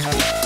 Bye.